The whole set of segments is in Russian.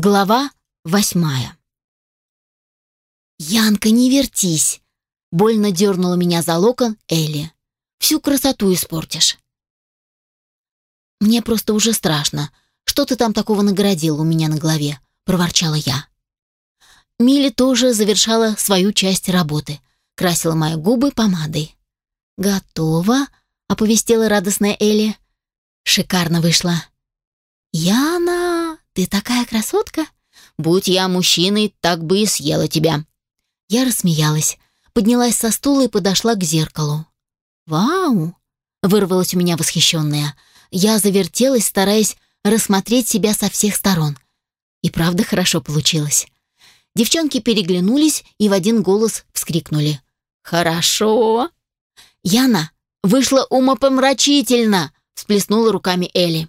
Глава восьмая. «Янка, не вертись!» Больно дернула меня за локон Элли. «Всю красоту испортишь». «Мне просто уже страшно. Что ты там такого наградил у меня на голове?» проворчала я. Милли тоже завершала свою часть работы. Красила мои губы помадой. «Готово», — оповестила радостная Элли. «Шикарно вышло». «Яна, ты такая красотка! Будь я мужчиной, так бы и съела тебя!» Я рассмеялась, поднялась со стула и подошла к зеркалу. «Вау!» — вырвалась у меня восхищенная. Я завертелась, стараясь рассмотреть себя со всех сторон. И правда хорошо получилось. Девчонки переглянулись и в один голос вскрикнули. «Хорошо!» «Яна, вышло умопомрачительно!» — всплеснула руками Элли.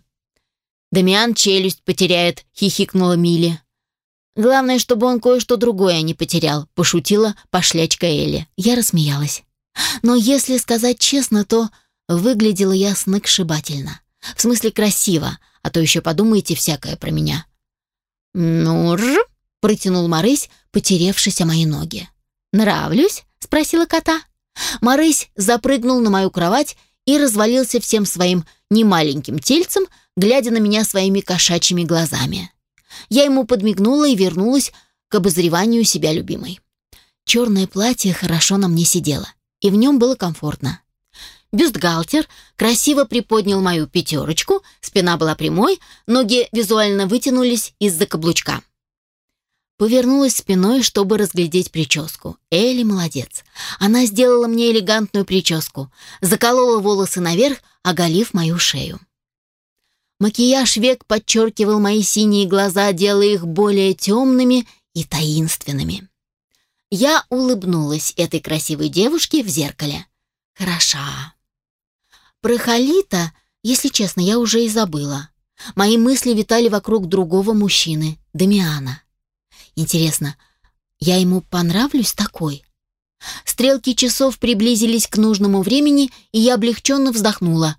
«Дамиан челюсть потеряет», — хихикнула Милли. «Главное, чтобы он кое-что другое не потерял», — пошутила пошлячка Элли. Я рассмеялась. Но если сказать честно, то выглядела я сногсшибательно. В смысле красиво, а то еще подумаете всякое про меня. «Ну ж», — протянул Марысь, потеревшись о мои ноги. «Нравлюсь?» — спросила кота. Марысь запрыгнул на мою кровать и развалился всем своим немаленьким тельцем, глядя на меня своими кошачьими глазами. Я ему подмигнула и вернулась к обозреванию себя любимой. Черное платье хорошо на мне сидело, и в нем было комфортно. Бюстгальтер красиво приподнял мою пятерочку, спина была прямой, ноги визуально вытянулись из-за каблучка. Повернулась спиной, чтобы разглядеть прическу. Элли молодец. Она сделала мне элегантную прическу, заколола волосы наверх, оголив мою шею. Макияж век подчеркивал мои синие глаза, делая их более темными и таинственными. Я улыбнулась этой красивой девушке в зеркале. Хороша. Про Халита, если честно, я уже и забыла. Мои мысли витали вокруг другого мужчины, Дамиана. Интересно, я ему понравлюсь такой? Стрелки часов приблизились к нужному времени, и я облегченно вздохнула.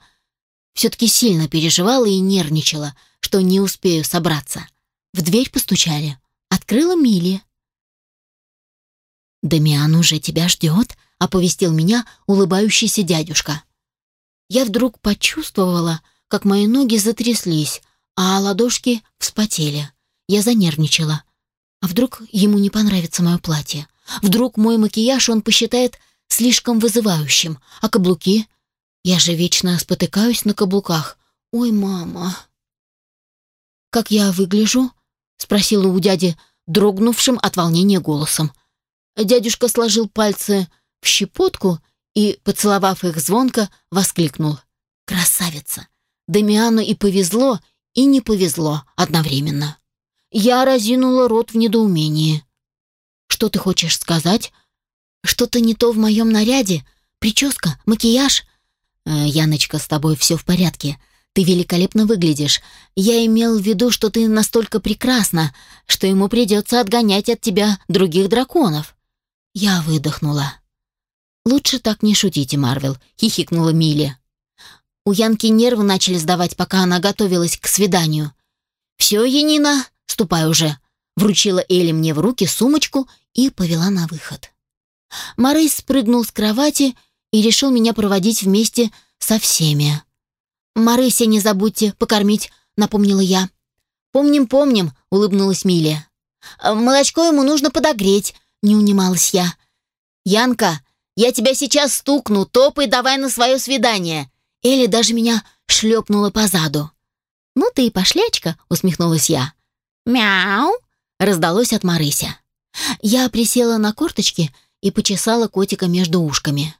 Все-таки сильно переживала и нервничала, что не успею собраться. В дверь постучали. Открыла Милли. «Дамиан уже тебя ждет», — оповестил меня улыбающийся дядюшка. Я вдруг почувствовала, как мои ноги затряслись, а ладошки вспотели. Я занервничала. А вдруг ему не понравится мое платье? Вдруг мой макияж он посчитает слишком вызывающим, а каблуки? Я же вечно спотыкаюсь на каблуках. Ой, мама. Как я выгляжу? спросила у дяди дрогнувшим от волнения голосом. Дядюшка сложил пальцы в щепотку и, поцеловав их звонко, воскликнул: "Красавица! Дамиану и повезло, и не повезло одновременно". Я разинула рот в недоумении. «Что ты хочешь сказать? Что-то не то в моем наряде? Прическа? Макияж?» э, «Яночка, с тобой все в порядке. Ты великолепно выглядишь. Я имел в виду, что ты настолько прекрасна, что ему придется отгонять от тебя других драконов». Я выдохнула. «Лучше так не шутите, Марвел», — хихикнула Милли. У Янки нервы начали сдавать, пока она готовилась к свиданию. «Все, Янина, «Ступай уже», — вручила Элли мне в руки сумочку и повела на выход. Морей спрыгнул с кровати и решил меня проводить вместе со всеми. «Марыся, не забудьте покормить», — напомнила я. «Помним, помним», — улыбнулась Милия. «Молочко ему нужно подогреть», — не унималась я. «Янка, я тебя сейчас стукну, топай давай на свое свидание». Элли даже меня шлепнула по заду. «Ну ты и пошлячка», — усмехнулась я. «Мяу!» — раздалось от Марыся. Я присела на корточки и почесала котика между ушками.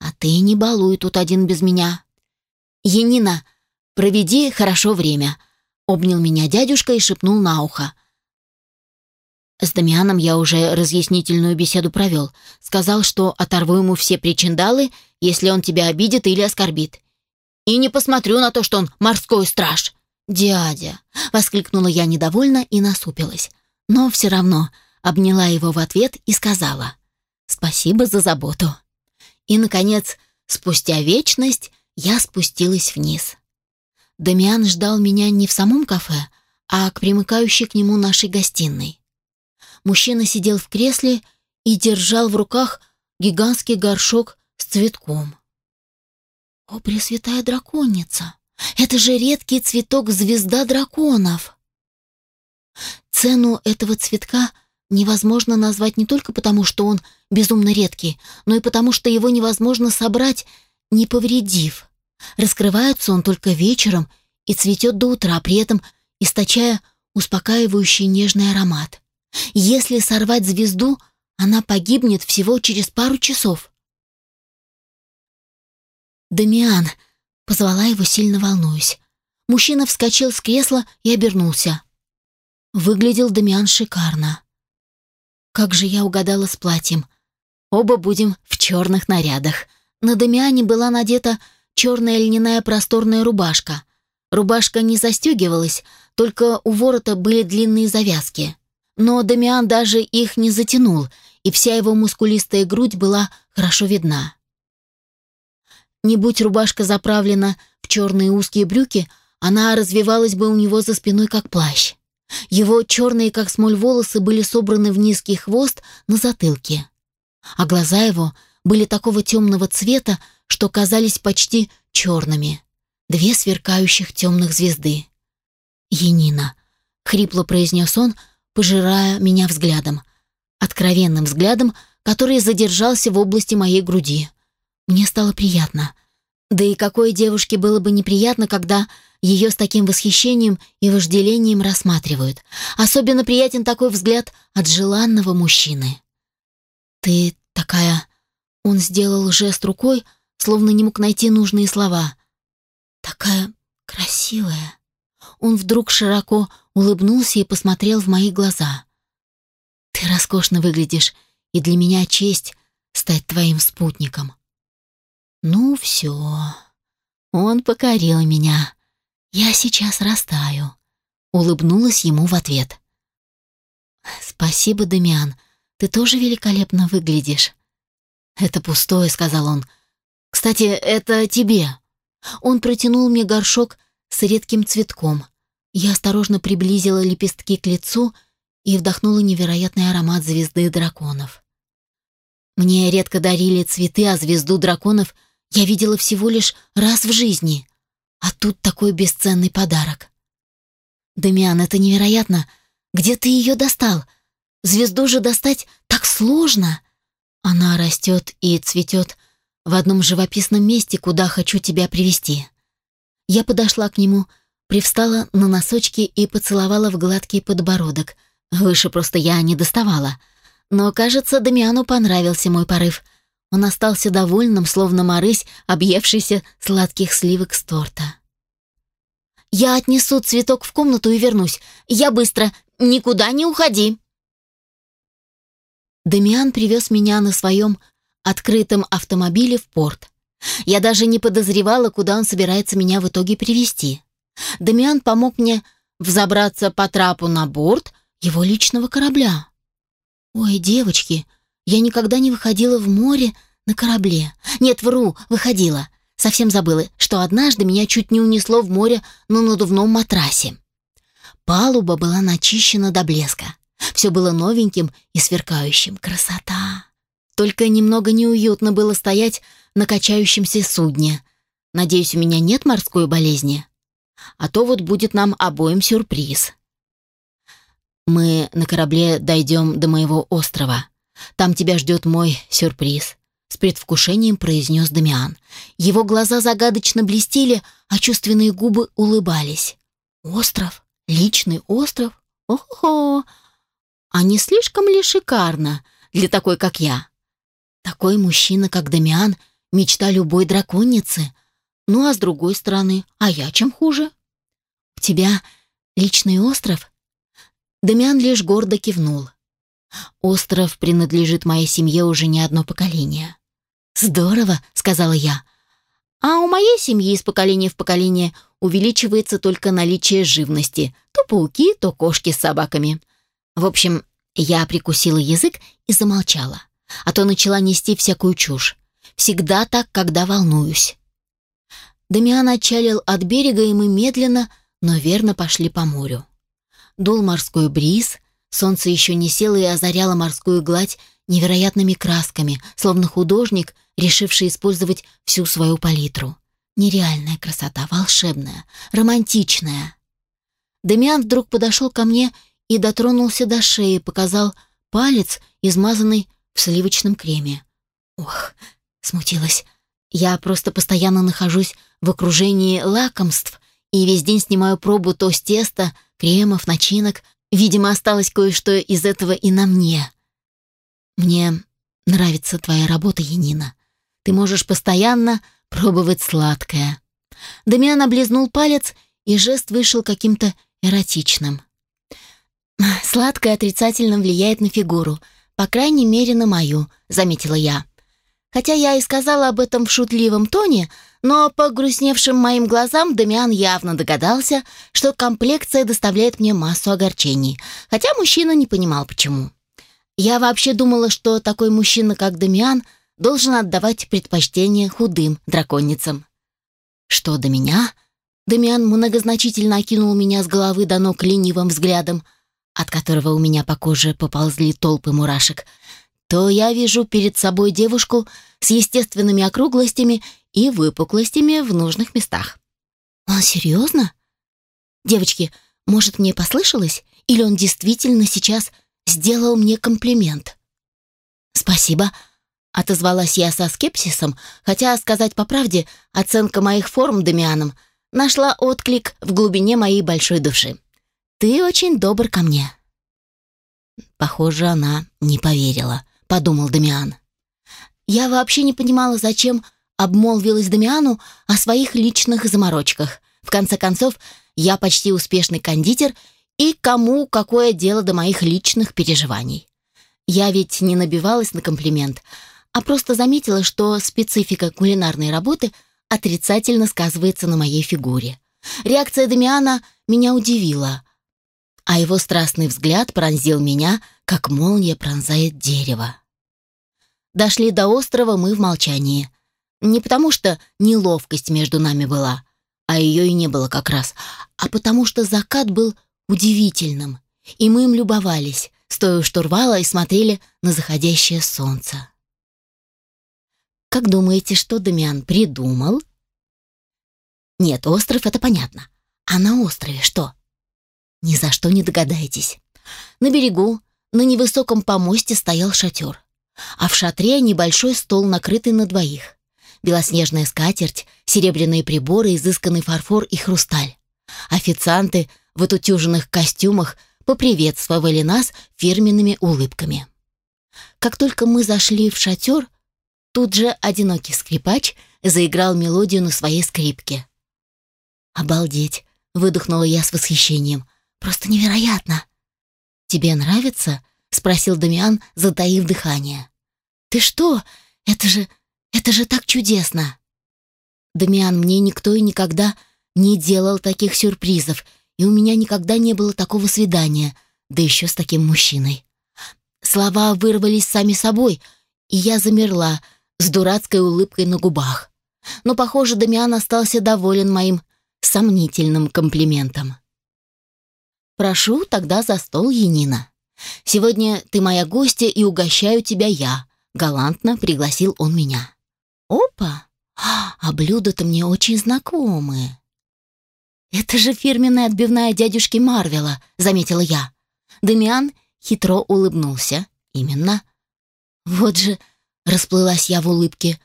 «А ты не балуй тут один без меня». «Енина, проведи хорошо время», — обнял меня дядюшка и шепнул на ухо. С Дамианом я уже разъяснительную беседу провел. Сказал, что оторву ему все причиндалы, если он тебя обидит или оскорбит. И не посмотрю на то, что он морской страж. «Дядя!» — воскликнула я недовольно и насупилась. Но все равно обняла его в ответ и сказала «Спасибо за заботу». И, наконец, спустя вечность, я спустилась вниз. Дамиан ждал меня не в самом кафе, а к примыкающей к нему нашей гостиной. Мужчина сидел в кресле и держал в руках гигантский горшок с цветком. «О, Пресвятая Драконица! Это же редкий цветок звезда драконов!» Цену этого цветка невозможно назвать не только потому, что он безумно редкий, но и потому, что его невозможно собрать, не повредив. Раскрывается он только вечером и цветет до утра, при этом источая успокаивающий нежный аромат. Если сорвать звезду, она погибнет всего через пару часов. «Дамиан!» — позвала его, сильно волнуюсь. Мужчина вскочил с кресла и обернулся. Выглядел Дамиан шикарно. Как же я угадала с платьем. Оба будем в черных нарядах. На Дамиане была надета черная льняная просторная рубашка. Рубашка не застегивалась, только у ворота были длинные завязки. Но Дамиан даже их не затянул, и вся его мускулистая грудь была хорошо видна. Не будь рубашка заправлена в черные узкие брюки, она развивалась бы у него за спиной, как плащ. Его черные, как смоль, волосы были собраны в низкий хвост на затылке. А глаза его были такого темного цвета, что казались почти черными. Две сверкающих темных звезды. «Енина», — хрипло произнес он, пожирая меня взглядом. Откровенным взглядом, который задержался в области моей груди. Мне стало приятно. Да и какой девушке было бы неприятно, когда ее с таким восхищением и вожделением рассматривают. Особенно приятен такой взгляд от желанного мужчины. «Ты такая...» Он сделал жест рукой, словно не мог найти нужные слова. «Такая красивая». Он вдруг широко улыбнулся и посмотрел в мои глаза. «Ты роскошно выглядишь, и для меня честь стать твоим спутником». «Ну все, он покорил меня. Я сейчас растаю», — улыбнулась ему в ответ. «Спасибо, Дамиан, ты тоже великолепно выглядишь». «Это пустое», — сказал он. «Кстати, это тебе». Он протянул мне горшок с редким цветком. Я осторожно приблизила лепестки к лицу и вдохнула невероятный аромат звезды драконов. Мне редко дарили цветы, а звезду драконов — я видела всего лишь раз в жизни. А тут такой бесценный подарок. Дамиан, это невероятно. Где ты ее достал? Звезду же достать так сложно. Она растет и цветет в одном живописном месте, куда хочу тебя привести. Я подошла к нему, привстала на носочки и поцеловала в гладкий подбородок. Выше просто я не доставала. Но, кажется, Дамиану понравился мой порыв — он остался довольным, словно Марысь, объевшийся сладких сливок с торта. «Я отнесу цветок в комнату и вернусь. Я быстро. Никуда не уходи!» Дамиан привез меня на своем открытом автомобиле в порт. Я даже не подозревала, куда он собирается меня в итоге привести. Дамиан помог мне взобраться по трапу на борт его личного корабля. «Ой, девочки!» Я никогда не выходила в море на корабле. Нет, вру, выходила. Совсем забыла, что однажды меня чуть не унесло в море на надувном матрасе. Палуба была начищена до блеска. Все было новеньким и сверкающим. Красота! Только немного неуютно было стоять на качающемся судне. Надеюсь, у меня нет морской болезни. А то вот будет нам обоим сюрприз. Мы на корабле дойдем до моего острова. Там тебя ждет мой сюрприз», — с предвкушением произнес Дамиан. Его глаза загадочно блестели, а чувственные губы улыбались. «Остров? Личный остров? Ого! А не слишком ли шикарно для такой, как я? Такой мужчина, как Дамиан, мечта любой драконицы. Ну а с другой стороны, а я чем хуже? У тебя личный остров?» Дамиан лишь гордо кивнул. Остров принадлежит моей семье уже не одно поколение. Здорово, сказала я. А у моей семьи из поколения в поколение увеличивается только наличие живности. То пауки, то кошки с собаками. В общем, я прикусила язык и замолчала, а то начала нести всякую чушь. Всегда так, когда волнуюсь. Дамиан отчалил от берега, и мы медленно, но верно пошли по морю. Дул морской бриз, солнце еще не село и озаряло морскую гладь невероятными красками, словно художник, решивший использовать всю свою палитру. Нереальная красота, волшебная, романтичная. Демиан вдруг подошел ко мне и дотронулся до шеи, показал палец, измазанный в сливочном креме. Ох, смутилась. Я просто постоянно нахожусь в окружении лакомств и весь день снимаю пробу то с теста, кремов, начинок. Видимо, осталось кое-что из этого и на мне. Мне нравится твоя работа, Янина. Ты можешь постоянно пробовать сладкое. Дамиан облизнул палец, и жест вышел каким-то эротичным. Сладкое отрицательно влияет на фигуру, по крайней мере, на мою, заметила я. Хотя я и сказала об этом в шутливом тоне, но по грустневшим моим глазам Дамиан явно догадался, что комплекция доставляет мне массу огорчений, хотя мужчина не понимал почему. Я вообще думала, что такой мужчина, как Дамиан, должен отдавать предпочтение худым драконницам. Что до меня? Дамиан многозначительно окинул меня с головы до ног ленивым взглядом, от которого у меня по коже поползли толпы мурашек, то я вижу перед собой девушку с естественными округлостями и выпуклостями в нужных местах. Он серьезно? Девочки, может, мне послышалось? Или он действительно сейчас сделал мне комплимент? Спасибо, отозвалась я со скепсисом, хотя, сказать по правде, оценка моих форм Дамианом нашла отклик в глубине моей большой души. Ты очень добр ко мне. Похоже, она не поверила, подумал Дамиан. Я вообще не понимала, зачем обмолвилась Дамиану о своих личных заморочках. В конце концов, я почти успешный кондитер, и кому какое дело до моих личных переживаний? Я ведь не набивалась на комплимент, а просто заметила, что специфика кулинарной работы отрицательно сказывается на моей фигуре. Реакция Дамиана меня удивила, а его страстный взгляд пронзил меня, как молния пронзает дерево. Дошли до острова мы в молчании – не потому что неловкость между нами была, а ее и не было как раз, а потому что закат был удивительным, и мы им любовались, стоя у штурвала и смотрели на заходящее солнце. Как думаете, что Дамиан придумал? Нет, остров — это понятно. А на острове что? Ни за что не догадаетесь. На берегу, на невысоком помосте стоял шатер, а в шатре небольшой стол, накрытый на двоих белоснежная скатерть, серебряные приборы, изысканный фарфор и хрусталь. Официанты в отутюженных костюмах поприветствовали нас фирменными улыбками. Как только мы зашли в шатер, тут же одинокий скрипач заиграл мелодию на своей скрипке. «Обалдеть!» — выдохнула я с восхищением. «Просто невероятно!» «Тебе нравится?» — спросил Дамиан, затаив дыхание. «Ты что? Это же это же так чудесно!» «Дамиан, мне никто и никогда не делал таких сюрпризов, и у меня никогда не было такого свидания, да еще с таким мужчиной». Слова вырвались сами собой, и я замерла с дурацкой улыбкой на губах. Но, похоже, Дамиан остался доволен моим сомнительным комплиментом. «Прошу тогда за стол, Янина. Сегодня ты моя гостья, и угощаю тебя я», — галантно пригласил он меня. Опа! А блюда-то мне очень знакомые. Это же фирменная отбивная дядюшки Марвела, заметила я. Дамиан хитро улыбнулся. Именно. Вот же расплылась я в улыбке.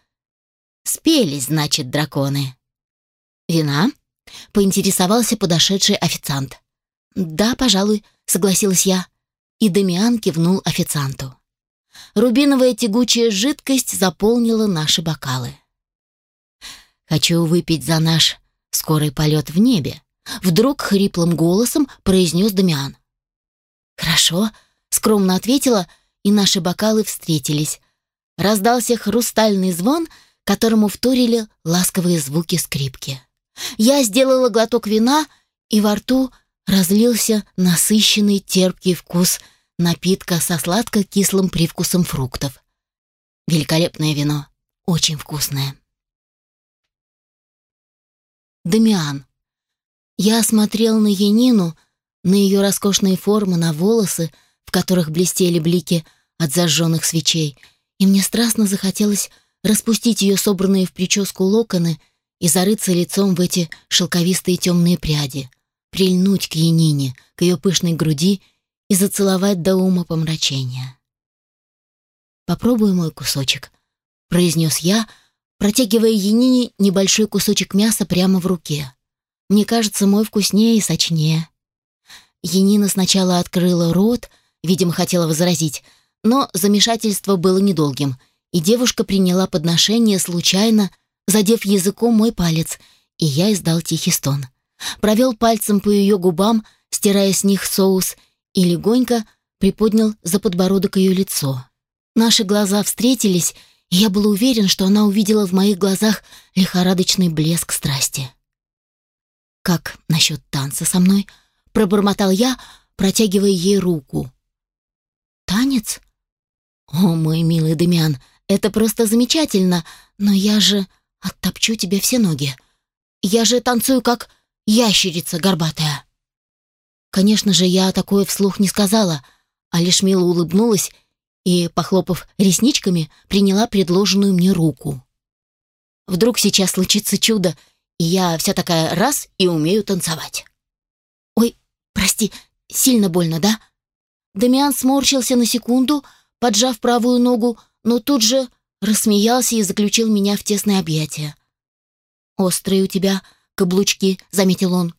Спелись, значит, драконы. Вина? поинтересовался подошедший официант. Да, пожалуй, согласилась я. И Дамиан кивнул официанту. Рубиновая тягучая жидкость заполнила наши бокалы. «Хочу выпить за наш скорый полет в небе», — вдруг хриплым голосом произнес Дамиан. «Хорошо», — скромно ответила, и наши бокалы встретились. Раздался хрустальный звон, которому вторили ласковые звуки скрипки. Я сделала глоток вина, и во рту разлился насыщенный терпкий вкус — напитка со сладко-кислым привкусом фруктов. Великолепное вино, очень вкусное. Дамиан. Я смотрел на Янину, на ее роскошные формы, на волосы, в которых блестели блики от зажженных свечей, и мне страстно захотелось распустить ее собранные в прическу локоны и зарыться лицом в эти шелковистые темные пряди, прильнуть к Янине, к ее пышной груди и зацеловать до ума помрачения. «Попробуй мой кусочек», — произнес я, протягивая Янине небольшой кусочек мяса прямо в руке. «Мне кажется, мой вкуснее и сочнее». Янина сначала открыла рот, видимо, хотела возразить, но замешательство было недолгим, и девушка приняла подношение случайно, задев языком мой палец, и я издал тихий стон. Провел пальцем по ее губам, стирая с них соус, и легонько приподнял за подбородок ее лицо. Наши глаза встретились, и я был уверен, что она увидела в моих глазах лихорадочный блеск страсти. «Как насчет танца со мной?» пробормотал я, протягивая ей руку. «Танец? О, мой милый Демиан, это просто замечательно, но я же оттопчу тебе все ноги. Я же танцую как ящерица горбатая». Конечно же, я такое вслух не сказала, а лишь мило улыбнулась и, похлопав ресничками, приняла предложенную мне руку. Вдруг сейчас случится чудо, и я вся такая раз и умею танцевать. «Прости, сильно больно, да?» Дамиан сморщился на секунду, поджав правую ногу, но тут же рассмеялся и заключил меня в тесное объятие. «Острые у тебя каблучки», — заметил он.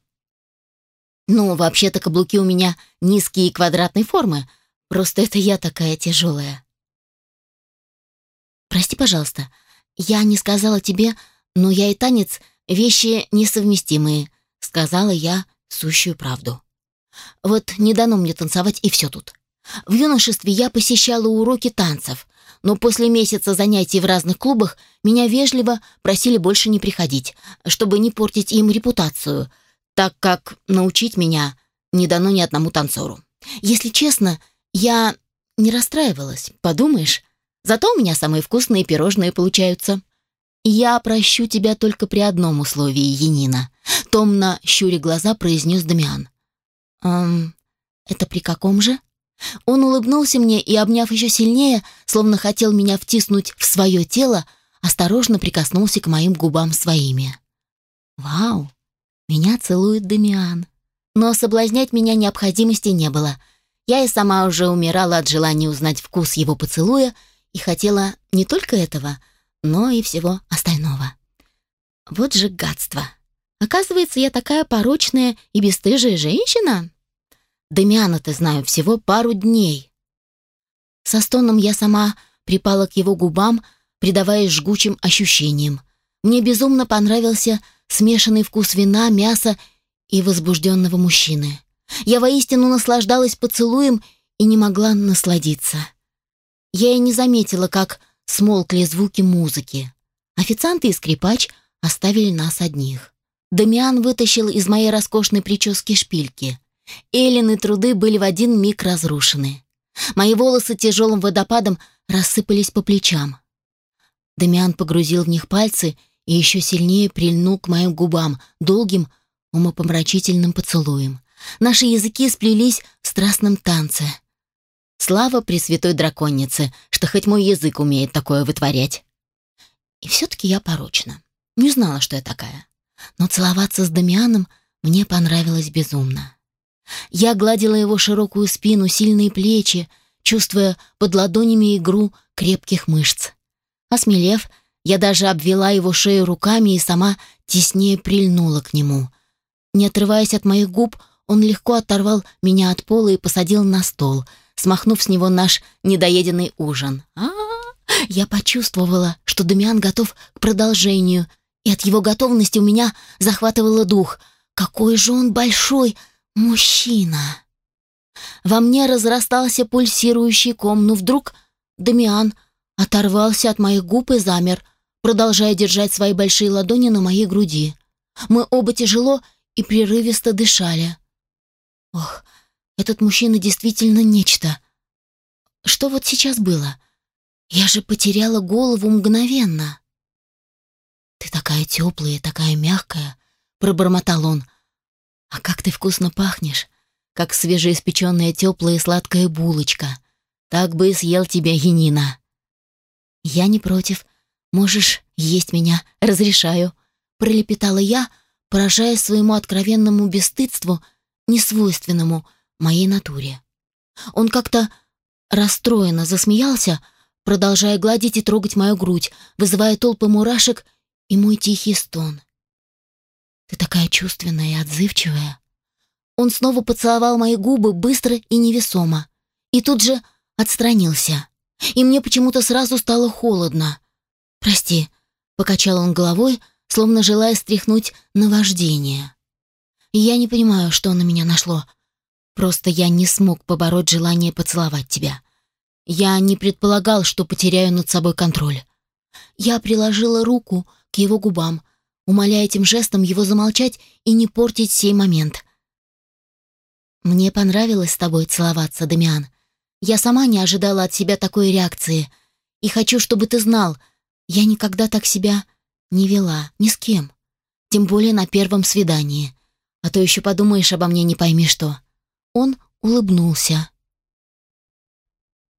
«Ну, вообще-то каблуки у меня низкие и квадратной формы, просто это я такая тяжелая». «Прости, пожалуйста, я не сказала тебе, но я и танец — вещи несовместимые», — сказала я сущую правду. Вот не дано мне танцевать, и все тут. В юношестве я посещала уроки танцев, но после месяца занятий в разных клубах меня вежливо просили больше не приходить, чтобы не портить им репутацию, так как научить меня не дано ни одному танцору. Если честно, я не расстраивалась, подумаешь. Зато у меня самые вкусные пирожные получаются. Я прощу тебя только при одном условии, Енина, томно щуря глаза произнес Дамиан. «Эм, это при каком же?» Он улыбнулся мне и, обняв еще сильнее, словно хотел меня втиснуть в свое тело, осторожно прикоснулся к моим губам своими. «Вау! Меня целует Дамиан!» Но соблазнять меня необходимости не было. Я и сама уже умирала от желания узнать вкус его поцелуя и хотела не только этого, но и всего остального. Вот же гадство! Оказывается, я такая порочная и бесстыжая женщина. Дамиана-то знаю всего пару дней. Со стоном я сама припала к его губам, предаваясь жгучим ощущениям. Мне безумно понравился смешанный вкус вина, мяса и возбужденного мужчины. Я воистину наслаждалась поцелуем и не могла насладиться. Я и не заметила, как смолкли звуки музыки. Официанты и скрипач оставили нас одних. Дамиан вытащил из моей роскошной прически шпильки. Эллины труды были в один миг разрушены. Мои волосы тяжелым водопадом рассыпались по плечам. Дамиан погрузил в них пальцы и еще сильнее прильнул к моим губам долгим, умопомрачительным поцелуем. Наши языки сплелись в страстном танце. Слава Пресвятой Драконице, что хоть мой язык умеет такое вытворять. И все-таки я порочна. Не знала, что я такая но целоваться с Дамианом мне понравилось безумно. Я гладила его широкую спину, сильные плечи, чувствуя под ладонями игру крепких мышц. Осмелев, я даже обвела его шею руками и сама теснее прильнула к нему. Не отрываясь от моих губ, он легко оторвал меня от пола и посадил на стол, смахнув с него наш недоеденный ужин. А, -а, -а Я почувствовала, что Дамиан готов к продолжению — и от его готовности у меня захватывало дух. Какой же он большой мужчина! Во мне разрастался пульсирующий ком, но вдруг Дамиан оторвался от моих губ и замер, продолжая держать свои большие ладони на моей груди. Мы оба тяжело и прерывисто дышали. Ох, этот мужчина действительно нечто. Что вот сейчас было? Я же потеряла голову мгновенно. «Ты такая теплая, такая мягкая», — пробормотал он. «А как ты вкусно пахнешь! как свежеиспеченная теплая сладкая булочка. Так бы и съел тебя, Янина. Я не против. Можешь есть меня, разрешаю, пролепетала я, поражаясь своему откровенному бесстыдству, несвойственному моей натуре. Он как-то расстроенно засмеялся, продолжая гладить и трогать мою грудь, вызывая толпы мурашек и мой тихий стон. «Ты такая чувственная и отзывчивая». Он снова поцеловал мои губы быстро и невесомо, и тут же отстранился. И мне почему-то сразу стало холодно. «Прости», — покачал он головой, словно желая стряхнуть наваждение. «Я не понимаю, что на меня нашло. Просто я не смог побороть желание поцеловать тебя. Я не предполагал, что потеряю над собой контроль. Я приложила руку к его губам, умоляя этим жестом его замолчать и не портить сей момент. «Мне понравилось с тобой целоваться, Дамиан. Я сама не ожидала от себя такой реакции. И хочу, чтобы ты знал, я никогда так себя не вела, ни с кем. Тем более на первом свидании. А то еще подумаешь обо мне не пойми что». Он улыбнулся.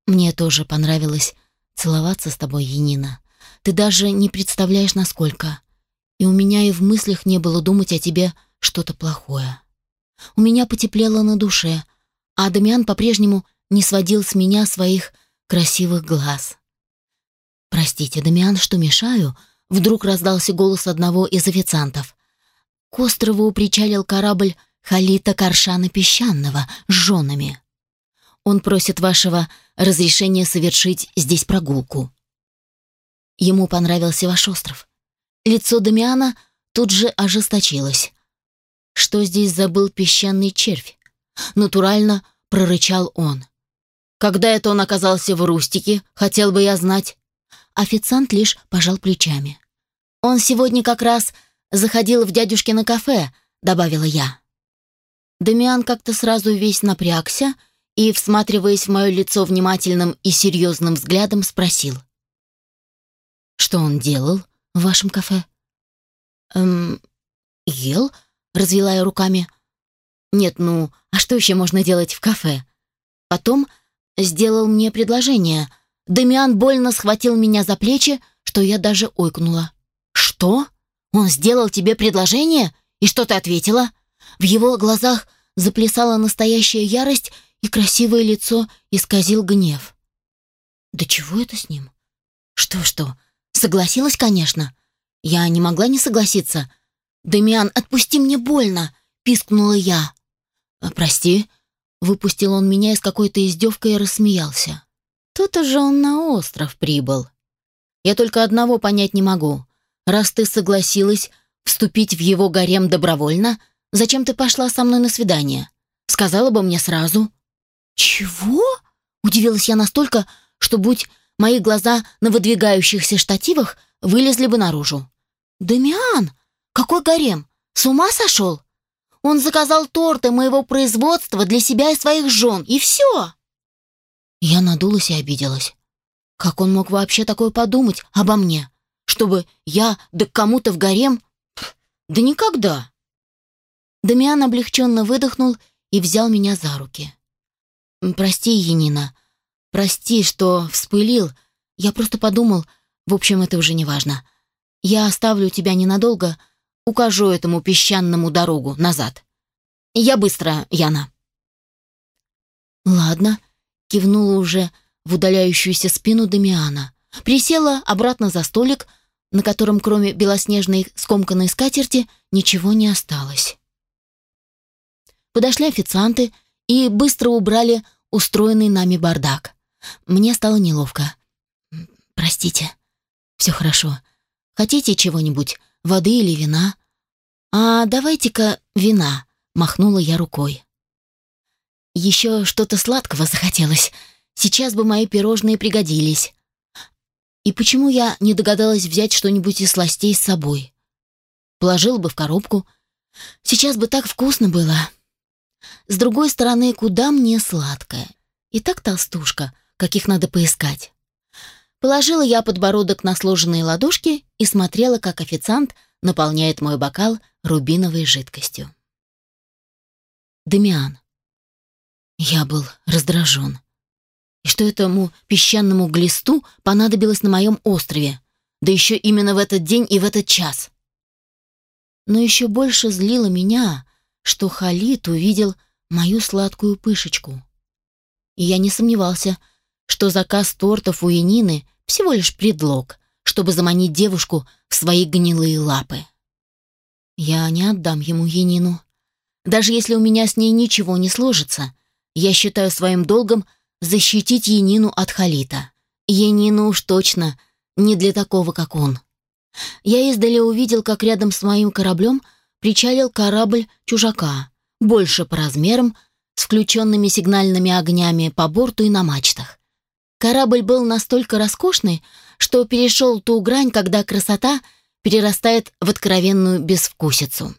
Мне тоже понравилось целоваться с тобой, Енина. Ты даже не представляешь, насколько. И у меня и в мыслях не было думать о тебе что-то плохое. У меня потеплело на душе, а Дамиан по-прежнему не сводил с меня своих красивых глаз. «Простите, Дамиан, что мешаю?» Вдруг раздался голос одного из официантов. К острову причалил корабль Халита Каршана Песчаного с женами. Он просит вашего разрешения совершить здесь прогулку. Ему понравился ваш остров. Лицо Дамиана тут же ожесточилось. Что здесь забыл песчаный червь? Натурально прорычал он. Когда это он оказался в Рустике, хотел бы я знать. Официант лишь пожал плечами. Он сегодня как раз заходил в дядюшкино кафе, добавила я. Дамиан как-то сразу весь напрягся и, всматриваясь в мое лицо внимательным и серьезным взглядом, спросил. «Что он делал в вашем кафе?» «Эм, ел?» — развела я руками. «Нет, ну, а что еще можно делать в кафе?» Потом сделал мне предложение. Дамиан больно схватил меня за плечи, что я даже ойкнула. «Что? Он сделал тебе предложение? И что ты ответила?» В его глазах заплясала настоящая ярость, и красивое лицо исказил гнев. «Да чего это с ним?» «Что-что? Согласилась, конечно. Я не могла не согласиться. «Дамиан, отпусти мне больно!» — пискнула я. «А, «Прости», — выпустил он меня из какой-то издевкой и рассмеялся. «То-то же он на остров прибыл. Я только одного понять не могу. Раз ты согласилась вступить в его гарем добровольно, зачем ты пошла со мной на свидание? Сказала бы мне сразу». «Чего?» — удивилась я настолько, что, будь мои глаза на выдвигающихся штативах, вылезли бы наружу. «Дамиан, какой гарем? С ума сошел? Он заказал торты моего производства для себя и своих жен, и все!» Я надулась и обиделась. Как он мог вообще такое подумать обо мне? Чтобы я да кому-то в гарем? Да никогда. Дамиан облегченно выдохнул и взял меня за руки. «Прости, Енина. Прости, что вспылил. Я просто подумал... В общем, это уже не важно. Я оставлю тебя ненадолго, укажу этому песчаному дорогу назад. Я быстро, Яна». «Ладно», — кивнула уже в удаляющуюся спину Дамиана. Присела обратно за столик, на котором кроме белоснежной скомканной скатерти ничего не осталось. Подошли официанты и быстро убрали устроенный нами бардак. Мне стало неловко. «Простите. Все хорошо. Хотите чего-нибудь? Воды или вина?» «А давайте-ка вина», — махнула я рукой. «Еще что-то сладкого захотелось. Сейчас бы мои пирожные пригодились. И почему я не догадалась взять что-нибудь из сластей с собой? Положила бы в коробку. Сейчас бы так вкусно было. С другой стороны, куда мне сладкое? И так толстушка, каких надо поискать. Положила я подбородок на сложенные ладошки и смотрела, как официант наполняет мой бокал рубиновой жидкостью. Демиан. Я был раздражен. И что этому песчаному глисту понадобилось на моем острове, да еще именно в этот день и в этот час. Но еще больше злило меня, что Халид увидел мою сладкую пышечку. И я не сомневался, что заказ тортов у Янины всего лишь предлог, чтобы заманить девушку в свои гнилые лапы. Я не отдам ему Янину. Даже если у меня с ней ничего не сложится, я считаю своим долгом защитить Янину от Халита. Янину уж точно не для такого, как он. Я издали увидел, как рядом с моим кораблем причалил корабль чужака, больше по размерам, с включенными сигнальными огнями по борту и на мачтах. Корабль был настолько роскошный, что перешел ту грань, когда красота перерастает в откровенную безвкусицу.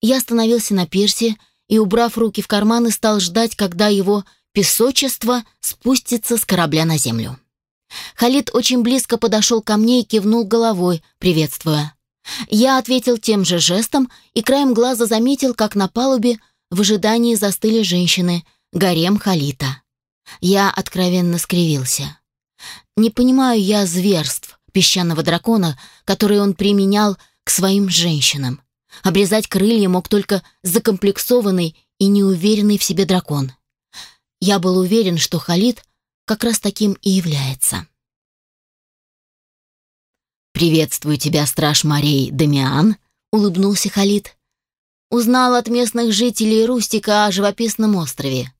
Я остановился на пирсе и, убрав руки в карманы, стал ждать, когда его песочество спустится с корабля на землю. Халид очень близко подошел ко мне и кивнул головой, приветствуя. Я ответил тем же жестом и краем глаза заметил, как на палубе в ожидании застыли женщины, гарем Халита. Я откровенно скривился. Не понимаю я зверств песчаного дракона, которые он применял к своим женщинам. Обрезать крылья мог только закомплексованный и неуверенный в себе дракон. Я был уверен, что Халид как раз таким и является. «Приветствую тебя, страж морей, Дамиан», — улыбнулся Халид. «Узнал от местных жителей Рустика о живописном острове.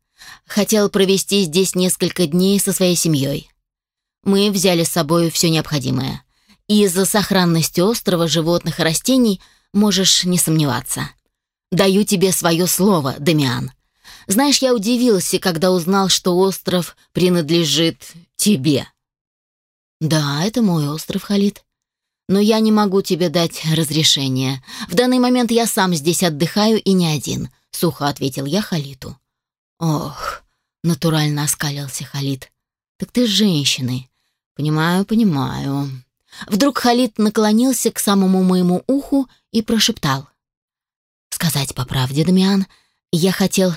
Хотел провести здесь несколько дней со своей семьей. Мы взяли с собой все необходимое. И за сохранность острова, животных и растений можешь не сомневаться. Даю тебе свое слово, Дамиан. Знаешь, я удивился, когда узнал, что остров принадлежит тебе. Да, это мой остров, Халид. Но я не могу тебе дать разрешение. В данный момент я сам здесь отдыхаю и не один, сухо ответил я Халиту. Ох, натурально оскалился Халид. Так ты с женщиной. Понимаю, понимаю. Вдруг Халид наклонился к самому моему уху и прошептал: Сказать по правде, Дамиан, я хотел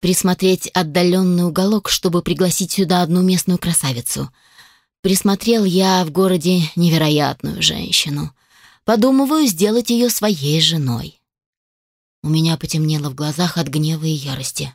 присмотреть отдаленный уголок, чтобы пригласить сюда одну местную красавицу. Присмотрел я в городе невероятную женщину. Подумываю сделать ее своей женой. У меня потемнело в глазах от гнева и ярости.